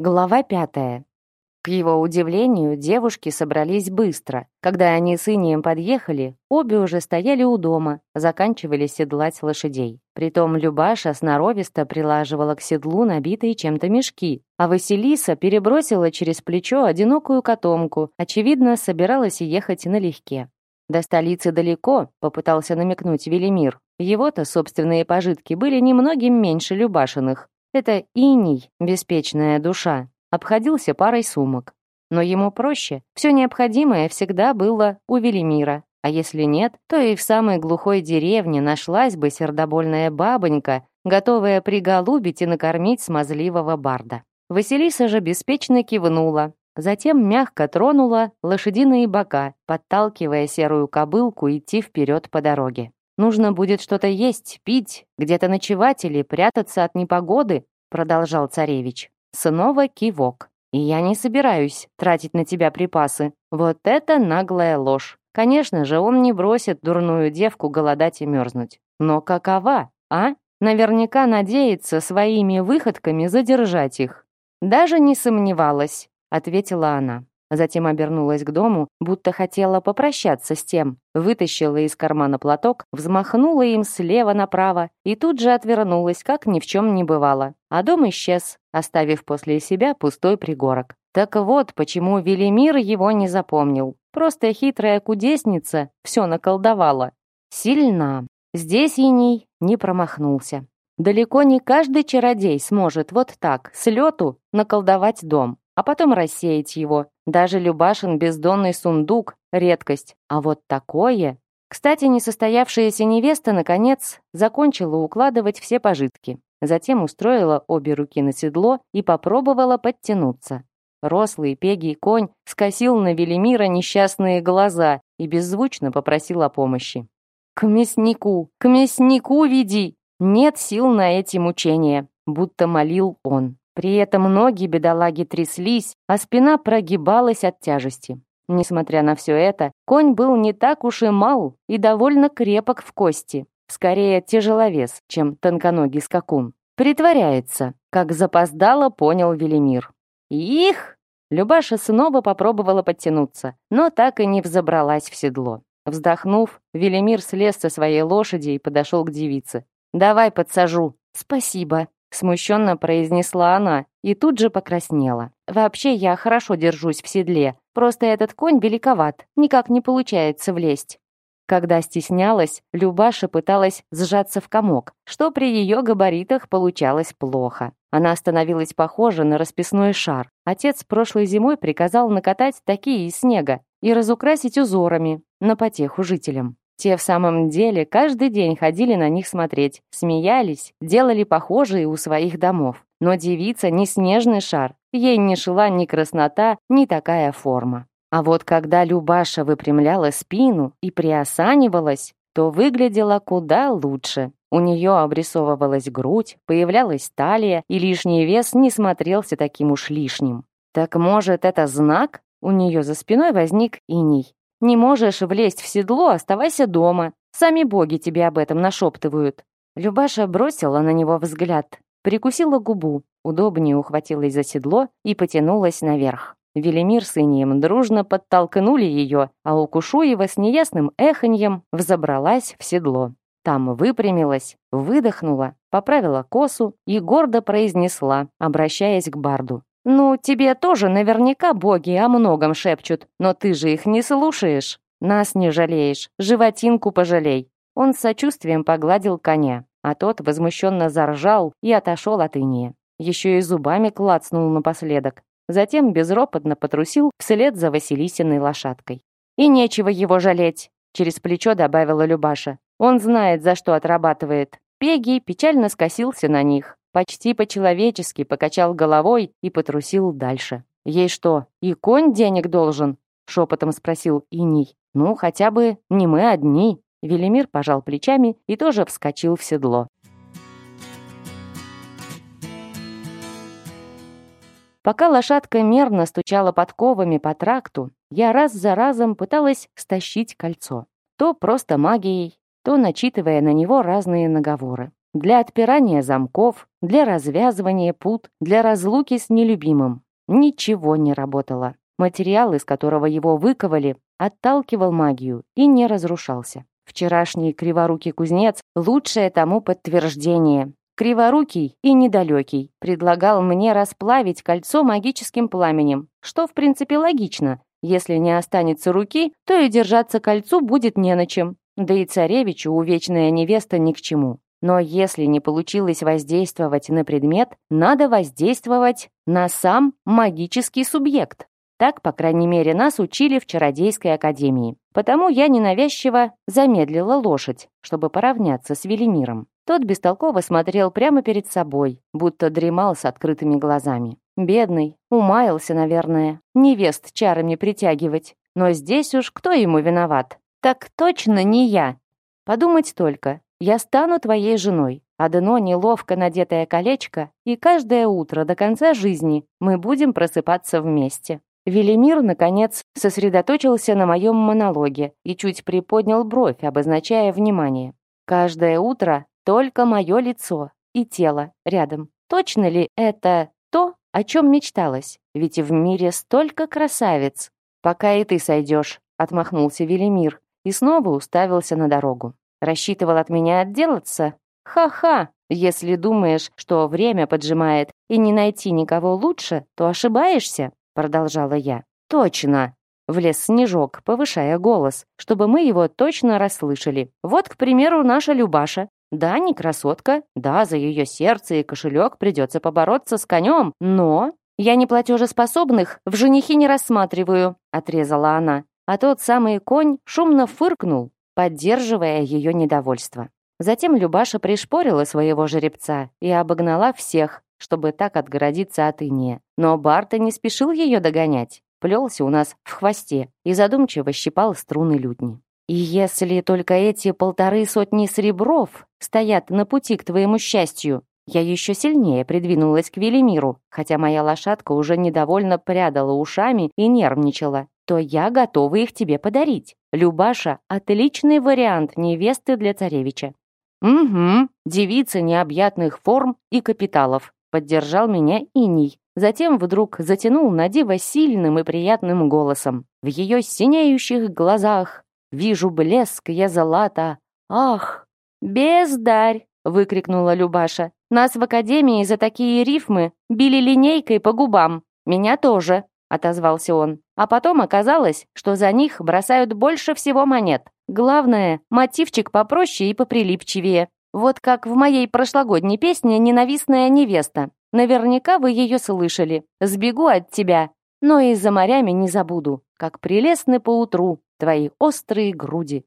Глава пятая. К его удивлению, девушки собрались быстро. Когда они с Инием подъехали, обе уже стояли у дома, заканчивали седлать лошадей. Притом Любаша сноровисто прилаживала к седлу набитые чем-то мешки, а Василиса перебросила через плечо одинокую котомку, очевидно, собиралась ехать налегке. «До столицы далеко», — попытался намекнуть Велимир. Его-то собственные пожитки были немногим меньше Любашиных, это Иний, беспечная душа, обходился парой сумок. Но ему проще, все необходимое всегда было у Велимира. А если нет, то и в самой глухой деревне нашлась бы сердобольная бабонька, готовая приголубить и накормить смазливого барда. Василиса же беспечно кивнула, затем мягко тронула лошадиные бока, подталкивая серую кобылку идти вперед по дороге. Нужно будет что-то есть, пить, где-то ночевать или прятаться от непогоды», продолжал царевич. Снова кивок. «И я не собираюсь тратить на тебя припасы. Вот это наглая ложь. Конечно же, он не бросит дурную девку голодать и мерзнуть. Но какова, а? Наверняка надеется своими выходками задержать их. «Даже не сомневалась», — ответила она затем обернулась к дому, будто хотела попрощаться с тем, вытащила из кармана платок, взмахнула им слева направо и тут же отвернулась, как ни в чем не бывало. А дом исчез, оставив после себя пустой пригорок. Так вот, почему Велимир его не запомнил. Просто хитрая кудесница все наколдовала. Сильна. Здесь Еней не промахнулся. Далеко не каждый чародей сможет вот так, с лету, наколдовать дом, а потом рассеять его, даже Любашин бездонный сундук — редкость. А вот такое... Кстати, несостоявшаяся невеста, наконец, закончила укладывать все пожитки. Затем устроила обе руки на седло и попробовала подтянуться. Рослый пегий конь скосил на Велимира несчастные глаза и беззвучно попросил о помощи. «К мяснику! К мяснику веди! Нет сил на эти мучения!» будто молил он. При этом ноги бедолаги тряслись, а спина прогибалась от тяжести. Несмотря на все это, конь был не так уж и мал и довольно крепок в кости. Скорее тяжеловес, чем тонконогий скакун. «Притворяется», как запоздало понял Велимир. «Их!» Любаша снова попробовала подтянуться, но так и не взобралась в седло. Вздохнув, Велимир слез со своей лошади и подошел к девице. «Давай подсажу». «Спасибо», Смущенно произнесла она и тут же покраснела. «Вообще я хорошо держусь в седле, просто этот конь великоват, никак не получается влезть». Когда стеснялась, Любаша пыталась сжаться в комок, что при ее габаритах получалось плохо. Она становилась похожа на расписной шар. Отец прошлой зимой приказал накатать такие из снега и разукрасить узорами на потеху жителям. Те в самом деле каждый день ходили на них смотреть, смеялись, делали похожие у своих домов. Но девица не снежный шар, ей не шла ни краснота, ни такая форма. А вот когда Любаша выпрямляла спину и приосанивалась, то выглядела куда лучше. У нее обрисовывалась грудь, появлялась талия, и лишний вес не смотрелся таким уж лишним. Так может, это знак? У нее за спиной возник иней. Не можешь влезть в седло, оставайся дома. Сами боги тебе об этом нашептывают». Любаша бросила на него взгляд, прикусила губу, удобнее ухватилась за седло и потянулась наверх. Велимир с Инием дружно подтолкнули ее, а Укушуева с неясным эханьем взобралась в седло. Там выпрямилась, выдохнула, поправила косу и гордо произнесла, обращаясь к Барду. «Ну, тебе тоже наверняка боги о многом шепчут, но ты же их не слушаешь. Нас не жалеешь, животинку пожалей». Он с сочувствием погладил коня, а тот возмущенно заржал и отошел от иния. Еще и зубами клацнул напоследок. Затем безропотно потрусил вслед за Василисиной лошадкой. «И нечего его жалеть», — через плечо добавила Любаша. «Он знает, за что отрабатывает». Пеги печально скосился на них, почти по-человечески покачал головой и потрусил дальше. «Ей что, и конь денег должен?» — шепотом спросил Иний. «Ну, хотя бы не мы одни». Велимир пожал плечами и тоже вскочил в седло. Пока лошадка мерно стучала подковами по тракту, я раз за разом пыталась стащить кольцо. То просто магией, то начитывая на него разные наговоры для отпирания замков, для развязывания пут, для разлуки с нелюбимым. Ничего не работало. Материал, из которого его выковали, отталкивал магию и не разрушался. Вчерашний криворукий кузнец — лучшее тому подтверждение. Криворукий и недалекий предлагал мне расплавить кольцо магическим пламенем, что, в принципе, логично. Если не останется руки, то и держаться кольцу будет не на чем. Да и царевичу увечная невеста ни к чему. Но если не получилось воздействовать на предмет, надо воздействовать на сам магический субъект. Так, по крайней мере, нас учили в Чародейской академии. Потому я ненавязчиво замедлила лошадь, чтобы поравняться с Велимиром. Тот бестолково смотрел прямо перед собой, будто дремал с открытыми глазами. Бедный, умаялся, наверное, невест чарами притягивать. Но здесь уж кто ему виноват? Так точно не я. Подумать только, я стану твоей женой. А Одно неловко надетое колечко, и каждое утро до конца жизни мы будем просыпаться вместе». Велимир, наконец, сосредоточился на моем монологе и чуть приподнял бровь, обозначая внимание. «Каждое утро только мое лицо и тело рядом. Точно ли это то, о чем мечталось? Ведь в мире столько красавиц. Пока и ты сойдешь», — отмахнулся Велимир и снова уставился на дорогу. Рассчитывал от меня отделаться? Ха-ха! Если думаешь, что время поджимает и не найти никого лучше, то ошибаешься, продолжала я. Точно! Влез Снежок, повышая голос, чтобы мы его точно расслышали. Вот, к примеру, наша Любаша. Да, не красотка, да, за ее сердце и кошелек придется побороться с конем, но... «Я неплатежеспособных в женихи не рассматриваю», — отрезала она. А тот самый конь шумно фыркнул, поддерживая ее недовольство. Затем Любаша пришпорила своего жеребца и обогнала всех, чтобы так отгородиться от Иния. Но Барта не спешил ее догонять, плелся у нас в хвосте и задумчиво щипал струны людни. «И если только эти полторы сотни сребров стоят на пути к твоему счастью, я еще сильнее придвинулась к Велимиру, хотя моя лошадка уже недовольно прядала ушами и нервничала. То я готова их тебе подарить. Любаша — отличный вариант невесты для царевича. «Угу, девица необъятных форм и капиталов», — поддержал меня Иний. Затем вдруг затянул на диво сильным и приятным голосом. В ее синеющих глазах вижу блеск я золота. Ах, бездарь! выкрикнула Любаша. «Нас в академии за такие рифмы били линейкой по губам. Меня тоже», — отозвался он. А потом оказалось, что за них бросают больше всего монет. Главное, мотивчик попроще и поприлипчивее. Вот как в моей прошлогодней песне «Ненавистная невеста». Наверняка вы ее слышали. «Сбегу от тебя, но и за морями не забуду, как прелестны поутру твои острые груди».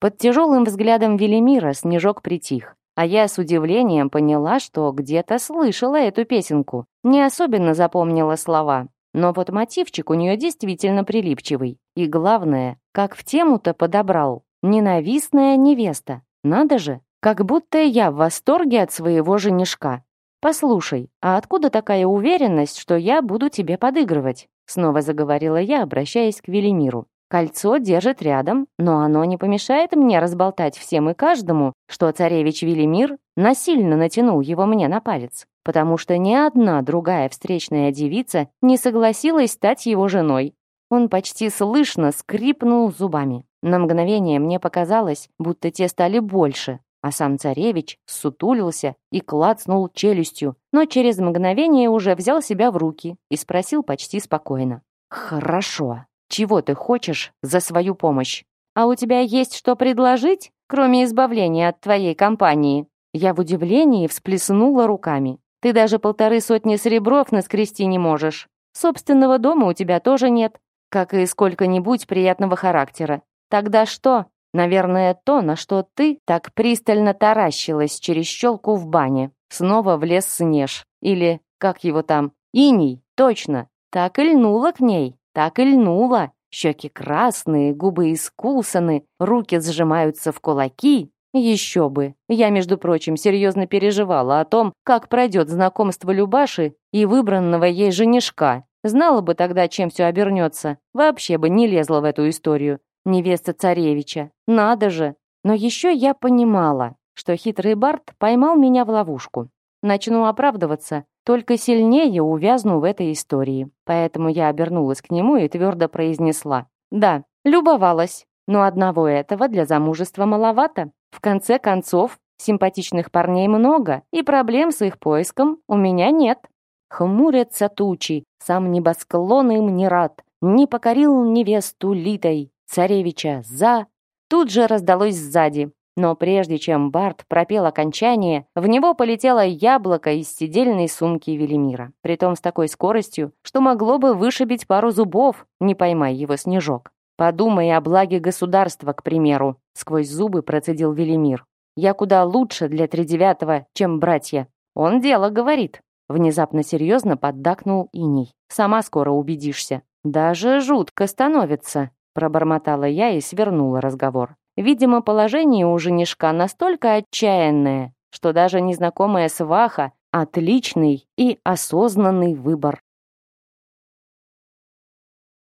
Под тяжелым взглядом Велимира Снежок притих. А я с удивлением поняла, что где-то слышала эту песенку. Не особенно запомнила слова. Но вот мотивчик у нее действительно прилипчивый. И главное, как в тему-то подобрал. Ненавистная невеста. Надо же. Как будто я в восторге от своего женишка. «Послушай, а откуда такая уверенность, что я буду тебе подыгрывать?» Снова заговорила я, обращаясь к Велимиру. Кольцо держит рядом, но оно не помешает мне разболтать всем и каждому, что царевич Велимир насильно натянул его мне на палец, потому что ни одна другая встречная девица не согласилась стать его женой. Он почти слышно скрипнул зубами. На мгновение мне показалось, будто те стали больше, а сам царевич сутулился и клацнул челюстью, но через мгновение уже взял себя в руки и спросил почти спокойно. «Хорошо, чего ты хочешь за свою помощь. А у тебя есть что предложить, кроме избавления от твоей компании?» Я в удивлении всплеснула руками. «Ты даже полторы сотни серебров наскрести не можешь. Собственного дома у тебя тоже нет, как и сколько-нибудь приятного характера. Тогда что? Наверное, то, на что ты так пристально таращилась через щелку в бане. Снова влез снеж. Или, как его там, иней, точно. Так и льнула к ней. Так и льнуло. Щеки красные, губы искусаны, руки сжимаются в кулаки. Еще бы. Я, между прочим, серьезно переживала о том, как пройдет знакомство Любаши и выбранного ей женишка. Знала бы тогда, чем все обернется. Вообще бы не лезла в эту историю. Невеста царевича. Надо же. Но еще я понимала, что хитрый Барт поймал меня в ловушку. Начну оправдываться, только сильнее увязну в этой истории. Поэтому я обернулась к нему и твердо произнесла. Да, любовалась. Но одного этого для замужества маловато. В конце концов, симпатичных парней много, и проблем с их поиском у меня нет. Хмурятся тучи, сам небосклон им не рад. Не покорил невесту литой, царевича за... Тут же раздалось сзади. Но прежде чем Барт пропел окончание, в него полетело яблоко из сидельной сумки Велимира, притом с такой скоростью, что могло бы вышибить пару зубов, не поймай его снежок. «Подумай о благе государства, к примеру», — сквозь зубы процедил Велимир. «Я куда лучше для тридевятого, чем братья. Он дело говорит». Внезапно серьезно поддакнул Иней. «Сама скоро убедишься». «Даже жутко становится», — пробормотала я и свернула разговор. Видимо, положение у женишка настолько отчаянное, что даже незнакомая сваха — отличный и осознанный выбор.